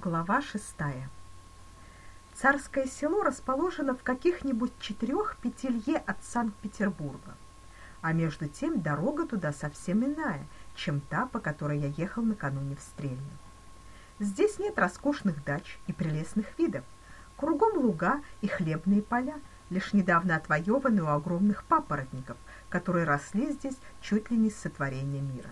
Глава шестая. Царское село расположено в каких-нибудь четырех-пяти лье от Санкт-Петербурга. А между тем дорога туда совсем иная, чем та, по которой я ехал накануне в Стрельну. Здесь нет роскошных дач и прелестных видов. Кругом луга и хлебные поля, лишь недавно отвоеванные у огромных папоротников, которые росли здесь чуть ли не с сотворения мира.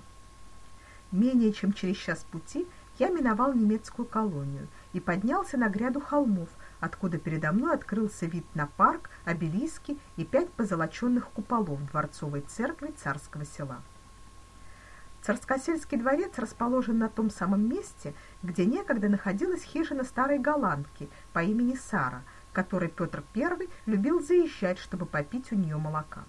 Менее чем через час пути я миновал немецкую колонию и поднялся на гряду холмов, откуда передо мной открылся вид на парк, обелиски и пять позолоченных куполов дворцовой церкви царского села. Царскосельский дворец расположен на том самом месте, где некогда находилась хижина старой голландки по имени Сара, которой Петр I любил заезжать, чтобы попить у нее молока.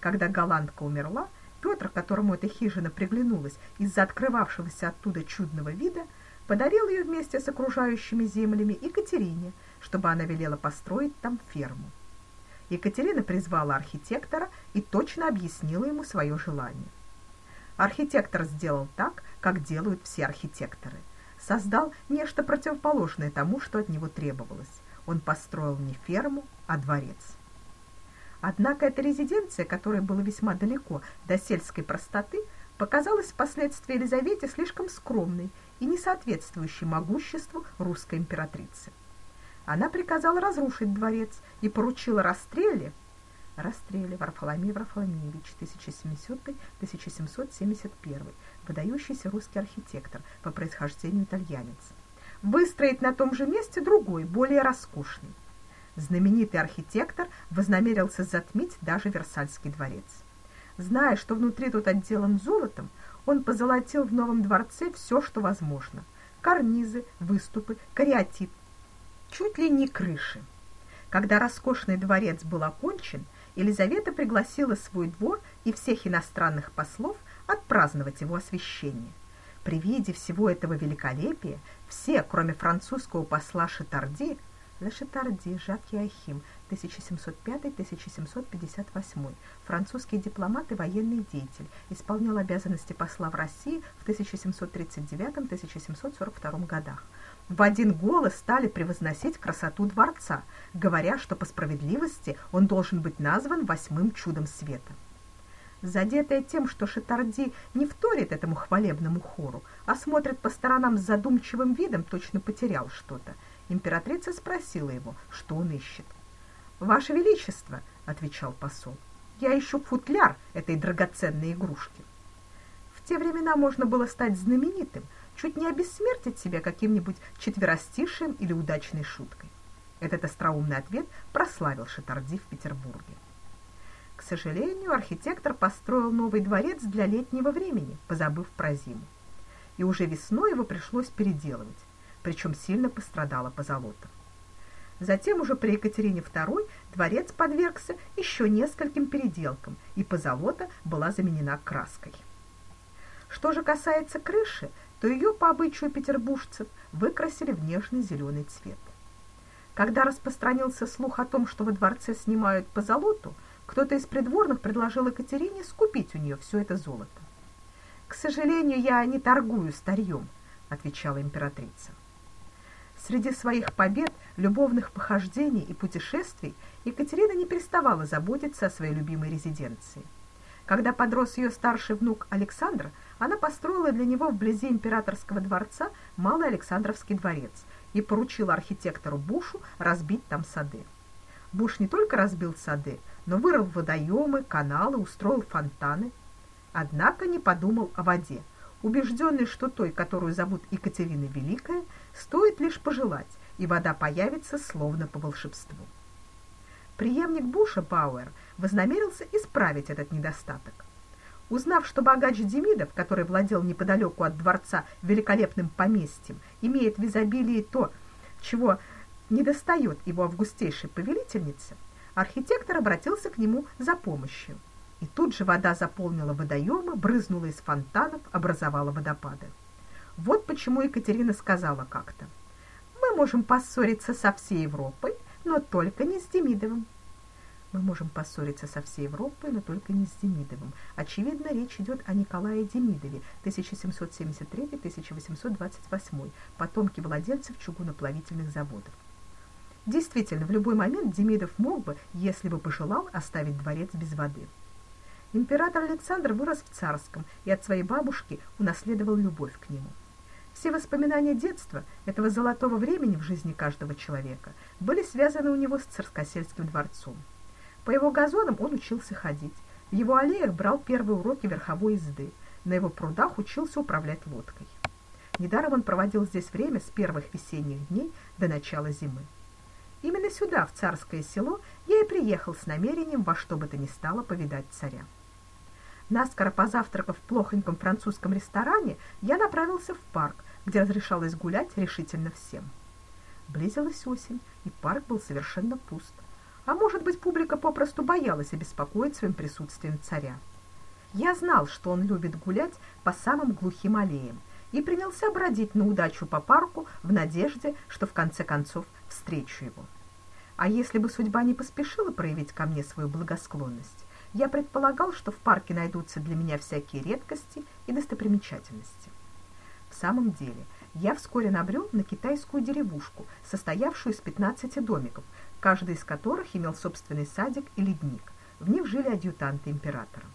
Когда голландка умерла, Петр, которому эта хижина приглянулась из-за открывавшегося оттуда чудного вида, подарил ее вместе с окружающими землями Екатерине, чтобы она велела построить там ферму. Екатерина призвала архитектора и точно объяснила ему свое желание. Архитектор сделал так, как делают все архитекторы. Создал нечто противоположное тому, что от него требовалось. Он построил не ферму, а дворец. Однако эта резиденция, которая была весьма далеко до сельской простоты, показалась впоследствии Елизавете слишком скромной и не соответствующей могуществу русской императрицы. Она приказала разрушить дворец и поручила Растрелле Растрелле Варфоломей Варфоломеевич 1700-1771, выдающийся русский архитектор, по происхождению итальянец. Выстроить на том же месте другой, более роскошный знаменитый архитектор вознамерился затмить даже Версальский дворец. Зная, что внутри тут отделан золотом, он позолотил в новом дворце все, что возможно: карнизы, выступы, кариатид, чуть ли не крыши. Когда роскошный дворец был окончен, Елизавета пригласила свой двор и всех иностранных послов отпраздновать его освящение. При виде всего этого великолепия все, кроме французского посла Шатарди, Лешетарди Жак Яхим, 1705-1758, французский дипломат и военный деятель, исполнял обязанности посла в России в 1739-1742 годах. В один голос стали превозносить красоту дворца, говоря, что по справедливости он должен быть назван восьмым чудом света. Задетая тем, что Шатарди не вторит этому хвалебному хору, а смотрит по сторонам с задумчивым видом, точно потерял что-то, Императрица спросила его, что он ищет. "Ваше величество", отвечал посол. "Я ищу футляр этой драгоценной игрушки". В те времена можно было стать знаменитым, чуть не обессмертить себя каким-нибудь четверостишием или удачной шуткой. Этот остроумный ответ прославил Шатарди в Петербурге. К сожалению, архитектор построил новый дворец для летнего времени, позабыв про зиму. И уже весной его пришлось переделывать причем сильно пострадала позолота. Затем уже при Екатерине II дворец подвергся еще нескольким переделкам, и позолота была заменена краской. Что же касается крыши, то ее по обычаю петербуржцев выкрасили в нежный зеленый цвет. Когда распространился слух о том, что во дворце снимают позолоту, кто-то из придворных предложил Екатерине скупить у нее все это золото. К сожалению, я не торгую старьем, отвечала императрица. Среди своих побед, любовных похождений и путешествий Екатерина не переставала заботиться о своей любимой резиденции. Когда подрос ее старший внук Александр, она построила для него вблизи императорского дворца Малый Александровский дворец и поручила архитектору Бушу разбить там сады. Буш не только разбил сады, но вырыл водоемы, каналы, устроил фонтаны. Однако не подумал о воде – убежденный, что той, которую зовут Екатерина Великая, стоит лишь пожелать, и вода появится словно по волшебству. Преемник Буша Бауэр вознамерился исправить этот недостаток. Узнав, что богач Демидов, который владел неподалеку от дворца великолепным поместьем, имеет в изобилии то, чего недостает его августейшей повелительнице, архитектор обратился к нему за помощью и тут же вода заполнила водоемы, брызнула из фонтанов, образовала водопады. Вот почему Екатерина сказала как-то: "Мы можем поссориться со всей Европой, но только не с Демидовым". Мы можем поссориться со всей Европой, но только не с Демидовым. Очевидно, речь идет о Николае Демидове, 1773-1828, потомке владельцев чугуноплавительных заводов. Действительно, в любой момент Демидов мог бы, если бы пожелал, оставить дворец без воды. Император Александр вырос в Царском и от своей бабушки унаследовал любовь к нему. Все воспоминания детства, этого золотого времени в жизни каждого человека, были связаны у него с Царскосельским дворцом. По его газонам он учился ходить, в его аллеях брал первые уроки верховой езды, на его прудах учился управлять лодкой. Недаром он проводил здесь время с первых весенних дней до начала зимы. Именно сюда, в царское село, я и приехал с намерением во что бы то ни стало повидать царя. Наскоро позавтракав в плохоньком французском ресторане, я направился в парк, где разрешалось гулять решительно всем. Близилась осень, и парк был совершенно пуст. А может быть, публика попросту боялась обеспокоить своим присутствием царя. Я знал, что он любит гулять по самым глухим аллеям, и принялся бродить на удачу по парку в надежде, что в конце концов встречу его. А если бы судьба не поспешила проявить ко мне свою благосклонность, я предполагал, что в парке найдутся для меня всякие редкости и достопримечательности. В самом деле, я вскоре набрел на китайскую деревушку, состоявшую из 15 домиков, каждый из которых имел собственный садик и ледник. В них жили адъютанты императора.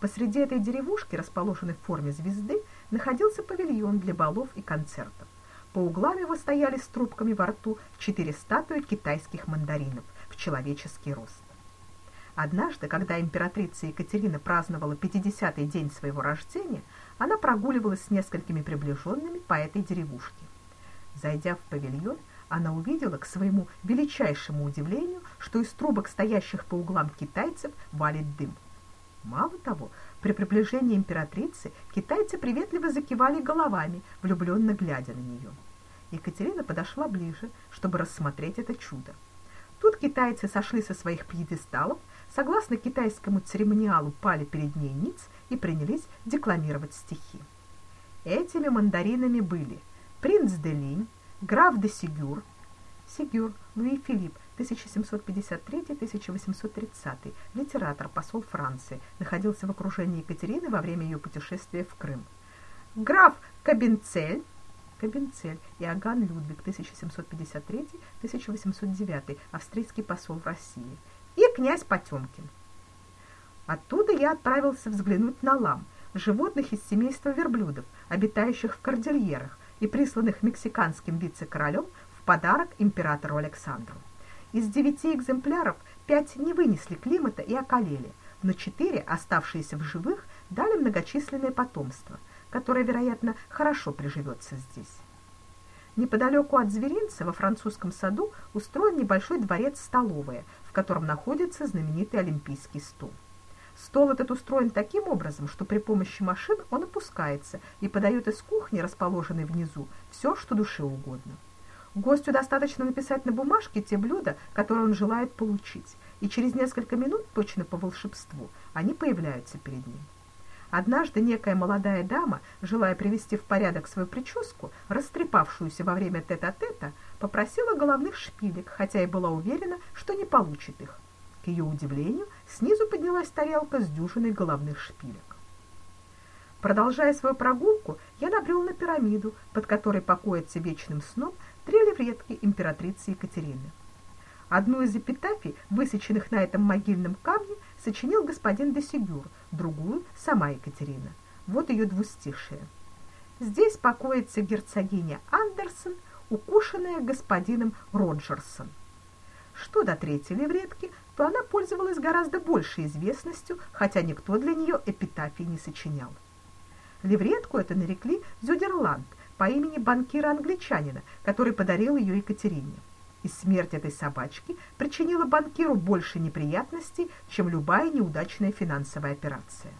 Посреди этой деревушки, расположенной в форме звезды, находился павильон для балов и концертов. По углам его стояли с трубками во рту четыре статуи китайских мандаринов в человеческий рост. Однажды, когда императрица Екатерина праздновала 50-й день своего рождения, она прогуливалась с несколькими приближенными по этой деревушке. Зайдя в павильон, она увидела, к своему величайшему удивлению, что из трубок, стоящих по углам китайцев, валит дым. Мало того, при приближении императрицы китайцы приветливо закивали головами, влюбленно глядя на нее. Екатерина подошла ближе, чтобы рассмотреть это чудо. Тут китайцы сошли со своих пьедесталов, согласно китайскому церемониалу пали перед ней ниц и принялись декламировать стихи. Этими мандаринами были принц де Линь, граф де Сигюр, Сигюр Луи Филипп 1753-1830, литератор, посол Франции, находился в окружении Екатерины во время ее путешествия в Крым. Граф Кабинцель, Кабинцель Иоганн Людвиг 1753-1809, австрийский посол в России – князь Потемкин. Оттуда я отправился взглянуть на лам, животных из семейства верблюдов, обитающих в кордильерах и присланных мексиканским вице-королем в подарок императору Александру. Из девяти экземпляров пять не вынесли климата и околели, но четыре, оставшиеся в живых, дали многочисленное потомство, которое, вероятно, хорошо приживется здесь. Неподалеку от зверинца во французском саду устроен небольшой дворец-столовая, котором находится знаменитый Олимпийский стол. Стол этот устроен таким образом, что при помощи машин он опускается и подает из кухни, расположенной внизу, все, что душе угодно. Гостю достаточно написать на бумажке те блюда, которые он желает получить, и через несколько минут, точно по волшебству, они появляются перед ним. Однажды некая молодая дама, желая привести в порядок свою прическу, растрепавшуюся во время тета-тета, попросила головных шпилек, хотя и была уверена, что не получит их. К ее удивлению, снизу поднялась тарелка с дюжиной головных шпилек. Продолжая свою прогулку, я набрел на пирамиду, под которой покоятся вечным сном три левретки императрицы Екатерины. Одну из эпитафий, высеченных на этом могильном камне, сочинил господин де Сигюр, другую — сама Екатерина. Вот ее двустишие. Здесь покоится герцогиня Андерсон, укушенная господином Роджерсон. Что до третьей левретки, то она пользовалась гораздо большей известностью, хотя никто для нее эпитафий не сочинял. Левретку это нарекли Зюдерланд по имени банкира-англичанина, который подарил ее Екатерине и смерть этой собачки причинила банкиру больше неприятностей, чем любая неудачная финансовая операция.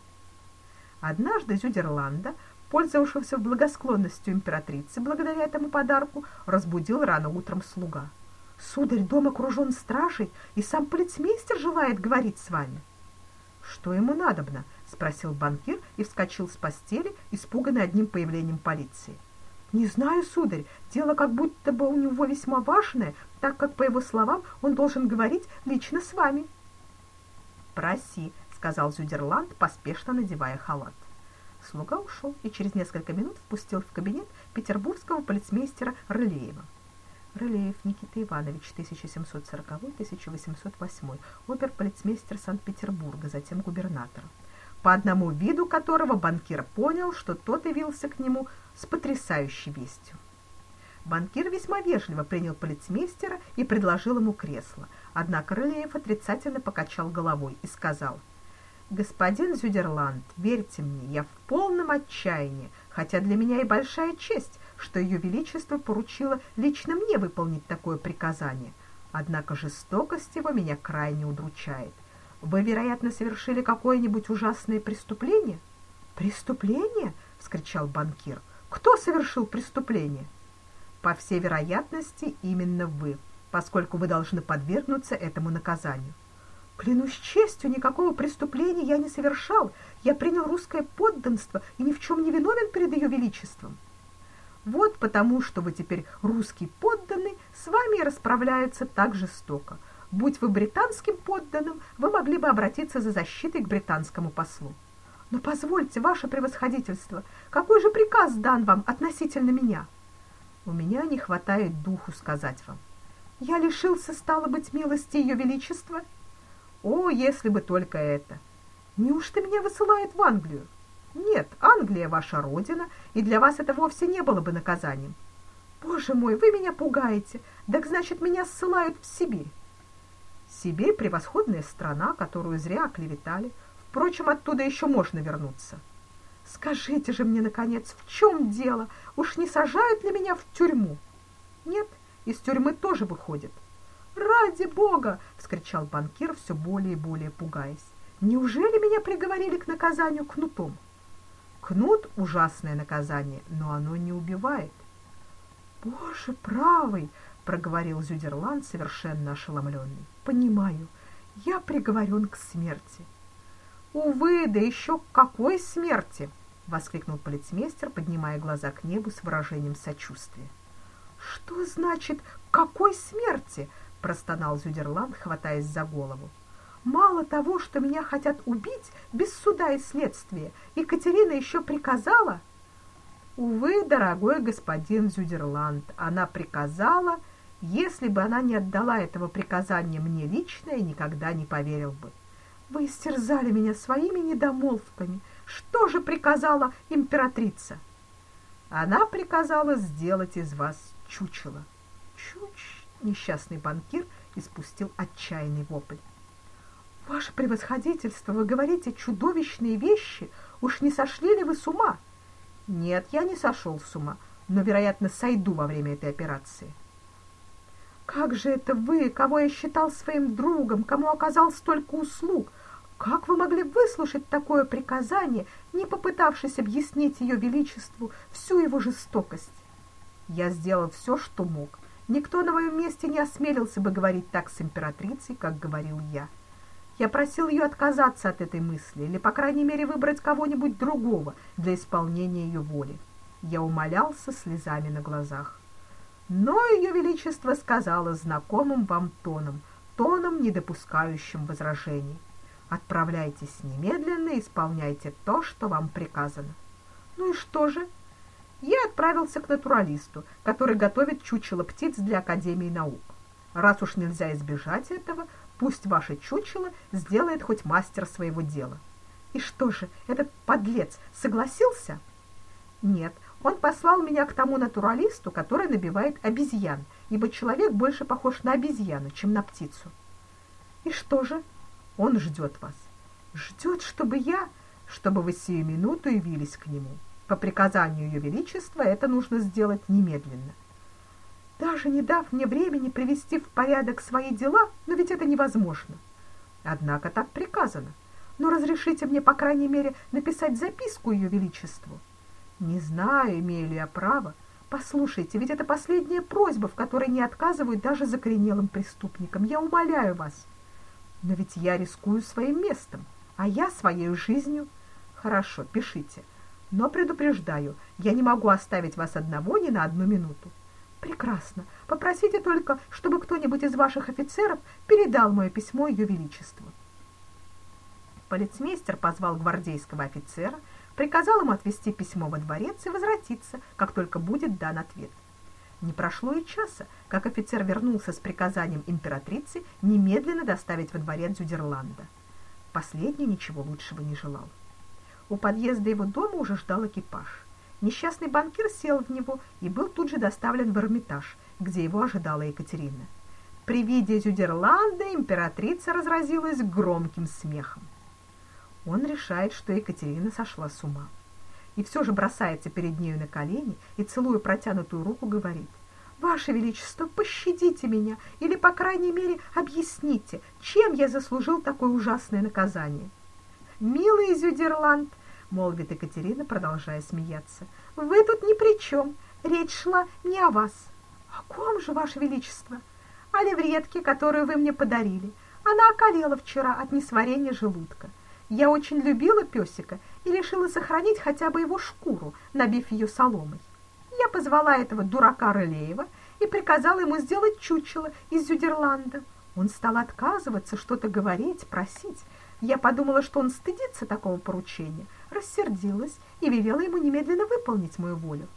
Однажды Зюдерланда, пользовавшегося благосклонностью императрицы благодаря этому подарку, разбудил рано утром слуга. «Сударь, дом окружен стражей, и сам полицмейстер желает говорить с вами». «Что ему надобно?» — спросил банкир и вскочил с постели, испуганный одним появлением полиции. Не знаю, сударь, дело как будто бы у него весьма важное, так как, по его словам, он должен говорить лично с вами. Проси, сказал Зюдерланд, поспешно надевая халат. Слуга ушел и через несколько минут впустил в кабинет петербургского полицмейстера Рылеева. Рылеев Никита Иванович, 1740-1808, обер-полицмейстер Санкт-Петербурга, затем губернатор. По одному виду которого банкир понял, что тот явился к нему с потрясающей вестью. Банкир весьма вежливо принял полицмейстера и предложил ему кресло, однако Рылеев отрицательно покачал головой и сказал – Господин Зюдерланд, верьте мне, я в полном отчаянии, хотя для меня и большая честь, что ее величество поручило лично мне выполнить такое приказание. Однако жестокость его меня крайне удручает. Вы, вероятно, совершили какое-нибудь ужасное преступление? Преступление? вскричал банкир. Кто совершил преступление? По всей вероятности, именно вы, поскольку вы должны подвергнуться этому наказанию. Клянусь честью, никакого преступления я не совершал. Я принял русское подданство и ни в чем не виновен перед ее величеством. Вот потому, что вы теперь русский подданный, с вами расправляются так жестоко. Будь вы британским подданным, вы могли бы обратиться за защитой к британскому послу. Но позвольте, ваше превосходительство, какой же приказ дан вам относительно меня? У меня не хватает духу сказать вам. Я лишился, стало быть, милости ее величества — о, если бы только это! Неужто меня высылают в Англию? Нет, Англия ваша родина, и для вас это вовсе не было бы наказанием. Боже мой, вы меня пугаете. Так значит, меня ссылают в Сибирь. Сибирь превосходная страна, которую зря оклеветали. Впрочем, оттуда еще можно вернуться. Скажите же мне наконец, в чем дело? Уж не сажают ли меня в тюрьму? Нет, из тюрьмы тоже выходят. Ради бога, вскричал банкир, все более и более пугаясь. Неужели меня приговорили к наказанию кнутом? Кнут ужасное наказание, но оно не убивает. Боже правый, проговорил Зюдерланд совершенно ошеломленный. Понимаю, я приговорен к смерти. Увы, да еще к какой смерти, воскликнул полицмейстер, поднимая глаза к небу с выражением сочувствия. Что значит какой смерти? Простонал Зюдерланд, хватаясь за голову. Мало того, что меня хотят убить без суда и следствия, Екатерина еще приказала... Увы, дорогой господин Зюдерланд, она приказала, если бы она не отдала этого приказания мне лично, я никогда не поверил бы. Вы истерзали меня своими недомолвками. Что же приказала императрица? Она приказала сделать из вас чучело. Чучело? Несчастный банкир испустил отчаянный вопль. Ваше превосходительство, вы говорите чудовищные вещи. Уж не сошли ли вы с ума? Нет, я не сошел с ума, но, вероятно, сойду во время этой операции. Как же это вы, кого я считал своим другом, кому оказал столько услуг? Как вы могли выслушать такое приказание, не попытавшись объяснить ее величеству всю его жестокость? Я сделал все, что мог. Никто на моем месте не осмелился бы говорить так с императрицей, как говорил я. Я просил ее отказаться от этой мысли или, по крайней мере, выбрать кого-нибудь другого для исполнения ее воли. Я умолялся слезами на глазах. Но ее величество сказала знакомым вам тоном, тоном, не допускающим возражений. Отправляйтесь немедленно и исполняйте то, что вам приказано. Ну и что же? Я отправился к натуралисту, который готовит чучело птиц для Академии наук. Раз уж нельзя избежать этого, пусть ваше чучело сделает хоть мастер своего дела. И что же, этот подлец согласился? Нет, он послал меня к тому натуралисту, который набивает обезьян, ибо человек больше похож на обезьяну, чем на птицу. И что же? Он ждет вас. Ждет, чтобы я, чтобы вы сию минуту явились к нему. По приказанию Ее Величества это нужно сделать немедленно. Даже не дав мне времени привести в порядок свои дела, но ведь это невозможно. Однако так приказано. Но разрешите мне, по крайней мере, написать записку Ее Величеству. Не знаю, имею ли я право. Послушайте, ведь это последняя просьба, в которой не отказывают даже закоренелым преступникам. Я умоляю вас. Но ведь я рискую своим местом, а я своей жизнью. Хорошо, пишите. — но предупреждаю, я не могу оставить вас одного ни на одну минуту. Прекрасно. Попросите только, чтобы кто-нибудь из ваших офицеров передал мое письмо ее величеству. Полицмейстер позвал гвардейского офицера, приказал ему отвезти письмо во дворец и возвратиться, как только будет дан ответ. Не прошло и часа, как офицер вернулся с приказанием императрицы немедленно доставить во дворец Зюдерланда. Последний ничего лучшего не желал. У подъезда его дома уже ждал экипаж. Несчастный банкир сел в него и был тут же доставлен в Эрмитаж, где его ожидала Екатерина. При виде Зюдерланда императрица разразилась громким смехом. Он решает, что Екатерина сошла с ума. И все же бросается перед нею на колени и, целуя протянутую руку, говорит, «Ваше Величество, пощадите меня, или, по крайней мере, объясните, чем я заслужил такое ужасное наказание». «Милый Зюдерланд», — молвит Екатерина, продолжая смеяться, «вы тут ни при чем, речь шла не о вас». «О ком же, Ваше Величество?» «О левретке, которую вы мне подарили. Она околела вчера от несварения желудка. Я очень любила песика и решила сохранить хотя бы его шкуру, набив ее соломой. Я позвала этого дурака Рылеева и приказала ему сделать чучело из Зюдерланда. Он стал отказываться, что-то говорить, просить. Я подумала, что он стыдится такого поручения, рассердилась и велела ему немедленно выполнить мою волю.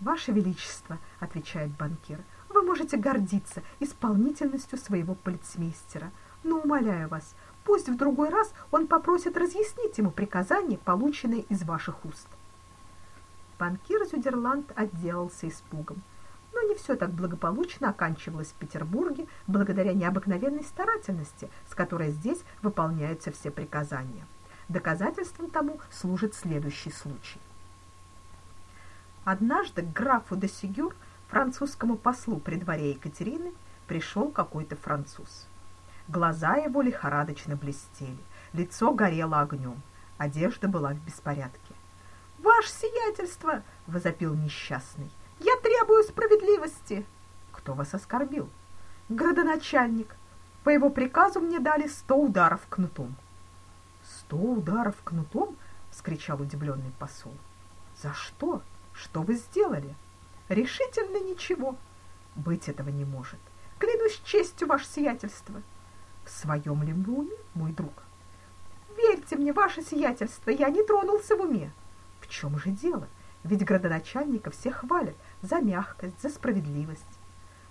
«Ваше Величество», — отвечает банкир, — «вы можете гордиться исполнительностью своего полицмейстера, но, умоляю вас, Пусть в другой раз он попросит разъяснить ему приказание, полученное из ваших уст. Банкир Зюдерланд отделался испугом. Но не все так благополучно оканчивалось в Петербурге благодаря необыкновенной старательности, с которой здесь выполняются все приказания. Доказательством тому служит следующий случай. Однажды к графу де Сигюр, французскому послу при дворе Екатерины, пришел какой-то француз. Глаза его лихорадочно блестели, лицо горело огнем, одежда была в беспорядке. «Ваше сиятельство!» — возопил несчастный. «Я требую справедливости!» «Кто вас оскорбил?» «Градоначальник. По его приказу мне дали сто ударов кнутом». «Сто ударов кнутом?» — вскричал удивленный посол. «За что? Что вы сделали?» «Решительно ничего. Быть этого не может. Клянусь честью, ваше сиятельство!» В своем ли уме, мой друг? Верьте мне, ваше сиятельство, я не тронулся в уме. В чем же дело? Ведь градоначальника все хвалят за мягкость, за справедливость.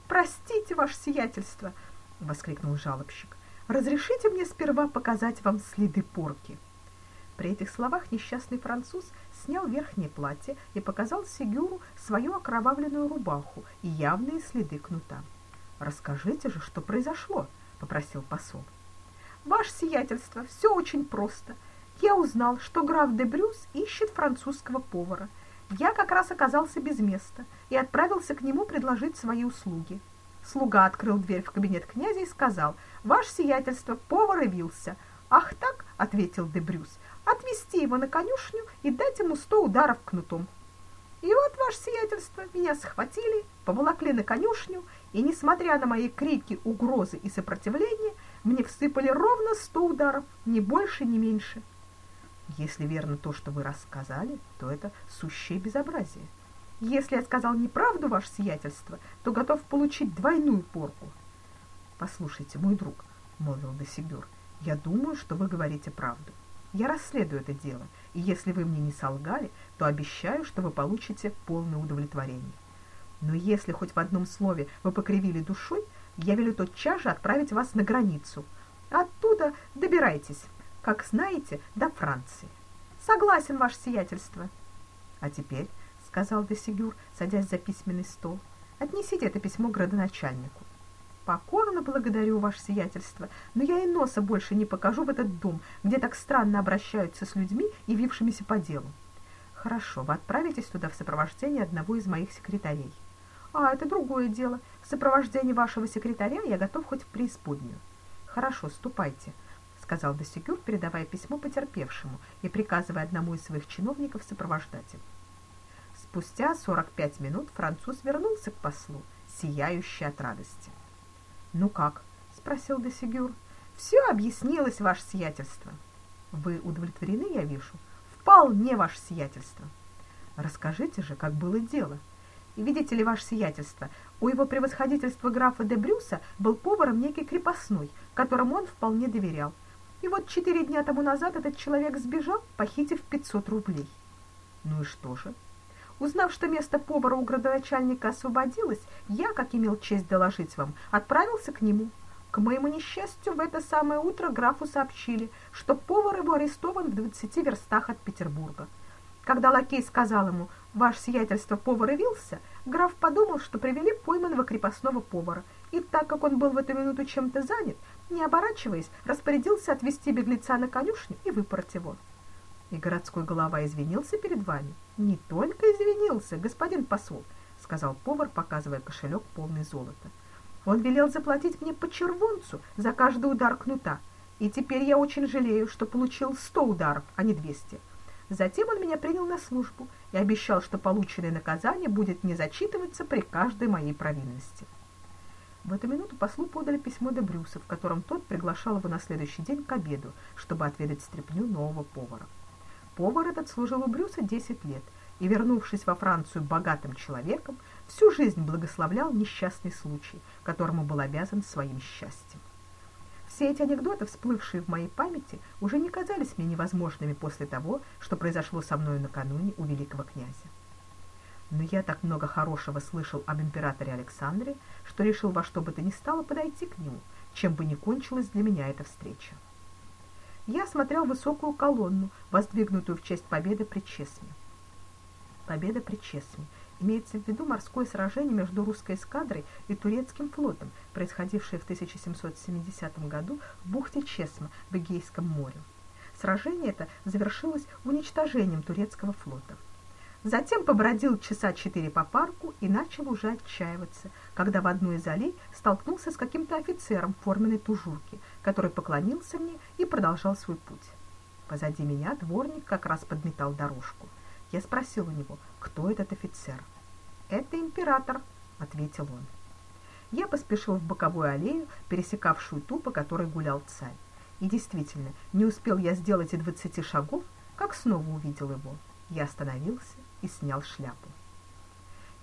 Простите, ваше сиятельство, воскликнул жалобщик. Разрешите мне сперва показать вам следы порки. При этих словах несчастный француз снял верхнее платье и показал Сигюру свою окровавленную рубаху и явные следы кнута. Расскажите же, что произошло, — попросил посол. «Ваше сиятельство, все очень просто. Я узнал, что граф де Брюс ищет французского повара. Я как раз оказался без места и отправился к нему предложить свои услуги. Слуга открыл дверь в кабинет князя и сказал, «Ваше сиятельство, повар явился». «Ах так?» — ответил де Брюс. «Отвезти его на конюшню и дать ему сто ударов кнутом». И вот, ваше сиятельство, меня схватили, поволокли на конюшню и, несмотря на мои крики, угрозы и сопротивление, мне всыпали ровно сто ударов, ни больше, ни меньше. Если верно то, что вы рассказали, то это сущее безобразие. Если я сказал неправду, ваше сиятельство, то готов получить двойную порку. Послушайте, мой друг, молвил Досигюр, я думаю, что вы говорите правду. Я расследую это дело, и если вы мне не солгали, то обещаю, что вы получите полное удовлетворение. Но если хоть в одном слове вы покривили душой, я велю тотчас же отправить вас на границу. Оттуда добирайтесь, как знаете, до Франции. Согласен, ваше сиятельство. А теперь, — сказал Десигюр, садясь за письменный стол, — отнесите это письмо градоначальнику. Покорно благодарю ваше сиятельство, но я и носа больше не покажу в этот дом, где так странно обращаются с людьми, явившимися по делу. Хорошо, вы отправитесь туда в сопровождении одного из моих секретарей. А, это другое дело. В сопровождении вашего секретаря я готов хоть в преисподнюю. Хорошо, ступайте, сказал Досигюр, передавая письмо потерпевшему и приказывая одному из своих чиновников сопровождать его. Спустя сорок пять минут француз вернулся к послу, сияющий от радости. «Ну как?» — спросил Досигюр. «Все объяснилось, ваше сиятельство». «Вы удовлетворены, я вижу?» «Вполне, ваше сиятельство». «Расскажите же, как было дело?» И видите ли, ваше сиятельство, у его превосходительства графа де Брюса был поваром некий крепостной, которому он вполне доверял. И вот четыре дня тому назад этот человек сбежал, похитив 500 рублей. Ну и что же? Узнав, что место повара у градоначальника освободилось, я, как имел честь доложить вам, отправился к нему. К моему несчастью, в это самое утро графу сообщили, что повар его арестован в двадцати верстах от Петербурга. Когда лакей сказал ему «Ваше сиятельство, повар явился», граф подумал, что привели пойманного крепостного повара, и так как он был в эту минуту чем-то занят, не оборачиваясь, распорядился отвезти беглеца на конюшню и выпороть его. И городской голова извинился перед вами? Не только извинился, господин посол, сказал повар, показывая кошелек полный золота. Он велел заплатить мне по червонцу за каждый удар кнута, и теперь я очень жалею, что получил сто ударов, а не двести. Затем он меня принял на службу и обещал, что полученное наказание будет не зачитываться при каждой моей провинности. В эту минуту послу подали письмо до Брюса, в котором тот приглашал его на следующий день к обеду, чтобы отведать стряпню нового повара. Повар этот служил у Брюса 10 лет и, вернувшись во Францию богатым человеком, всю жизнь благословлял несчастный случай, которому был обязан своим счастьем. Все эти анекдоты, всплывшие в моей памяти, уже не казались мне невозможными после того, что произошло со мной накануне у великого князя. Но я так много хорошего слышал об императоре Александре, что решил во что бы то ни стало подойти к нему, чем бы ни кончилась для меня эта встреча. Я смотрел высокую колонну, воздвигнутую в честь победы при Чесме. Победа при Чесме имеется в виду морское сражение между русской эскадрой и турецким флотом, происходившее в 1770 году в бухте Чесма в Эгейском море. Сражение это завершилось уничтожением турецкого флота. Затем побродил часа четыре по парку и начал уже отчаиваться, когда в одной из аллей столкнулся с каким-то офицером в форменной тужурке, который поклонился мне и продолжал свой путь. Позади меня дворник как раз подметал дорожку. Я спросил у него, кто этот офицер. «Это император», — ответил он. Я поспешил в боковую аллею, пересекавшую ту, по которой гулял царь. И действительно, не успел я сделать и двадцати шагов, как снова увидел его. Я остановился и снял шляпу.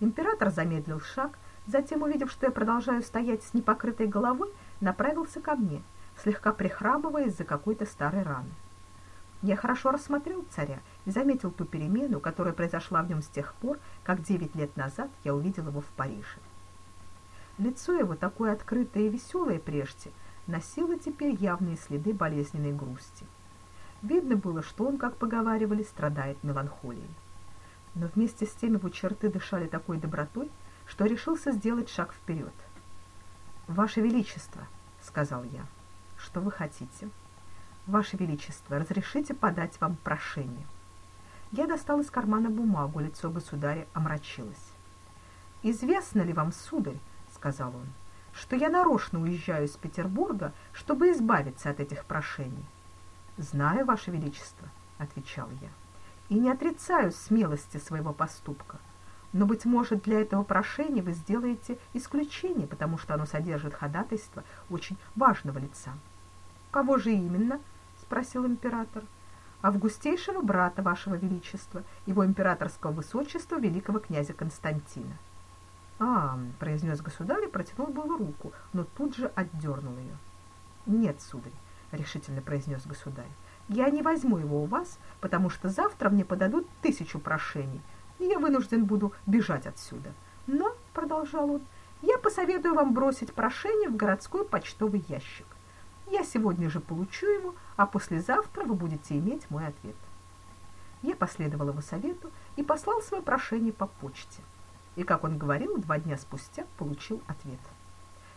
Император замедлил шаг, затем, увидев, что я продолжаю стоять с непокрытой головой, направился ко мне, слегка прихрамывая из-за какой-то старой раны. Я хорошо рассмотрел царя и заметил ту перемену, которая произошла в нем с тех пор, как девять лет назад я увидел его в Париже. Лицо его, такое открытое и веселое прежде, носило теперь явные следы болезненной грусти. Видно было, что он, как поговаривали, страдает меланхолией но вместе с тем его черты дышали такой добротой, что решился сделать шаг вперед. «Ваше Величество», — сказал я, — «что вы хотите?» «Ваше Величество, разрешите подать вам прошение?» Я достал из кармана бумагу, лицо государя омрачилось. «Известно ли вам, сударь, — сказал он, — что я нарочно уезжаю из Петербурга, чтобы избавиться от этих прошений?» «Знаю, Ваше Величество», — отвечал я и не отрицаю смелости своего поступка. Но, быть может, для этого прошения вы сделаете исключение, потому что оно содержит ходатайство очень важного лица. «Кого же именно?» — спросил император. «Августейшего брата вашего величества, его императорского высочества, великого князя Константина». «А, — произнес государь и протянул было руку, но тут же отдернул ее. «Нет, сударь», — решительно произнес государь, я не возьму его у вас, потому что завтра мне подадут тысячу прошений, и я вынужден буду бежать отсюда. Но, — продолжал он, — я посоветую вам бросить прошение в городской почтовый ящик. Я сегодня же получу его, а послезавтра вы будете иметь мой ответ. Я последовал его совету и послал свое прошение по почте. И, как он говорил, два дня спустя получил ответ.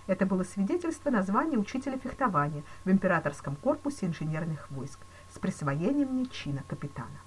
Это было свидетельство названия учителя фехтования в императорском корпусе инженерных войск присвоением чина капитана.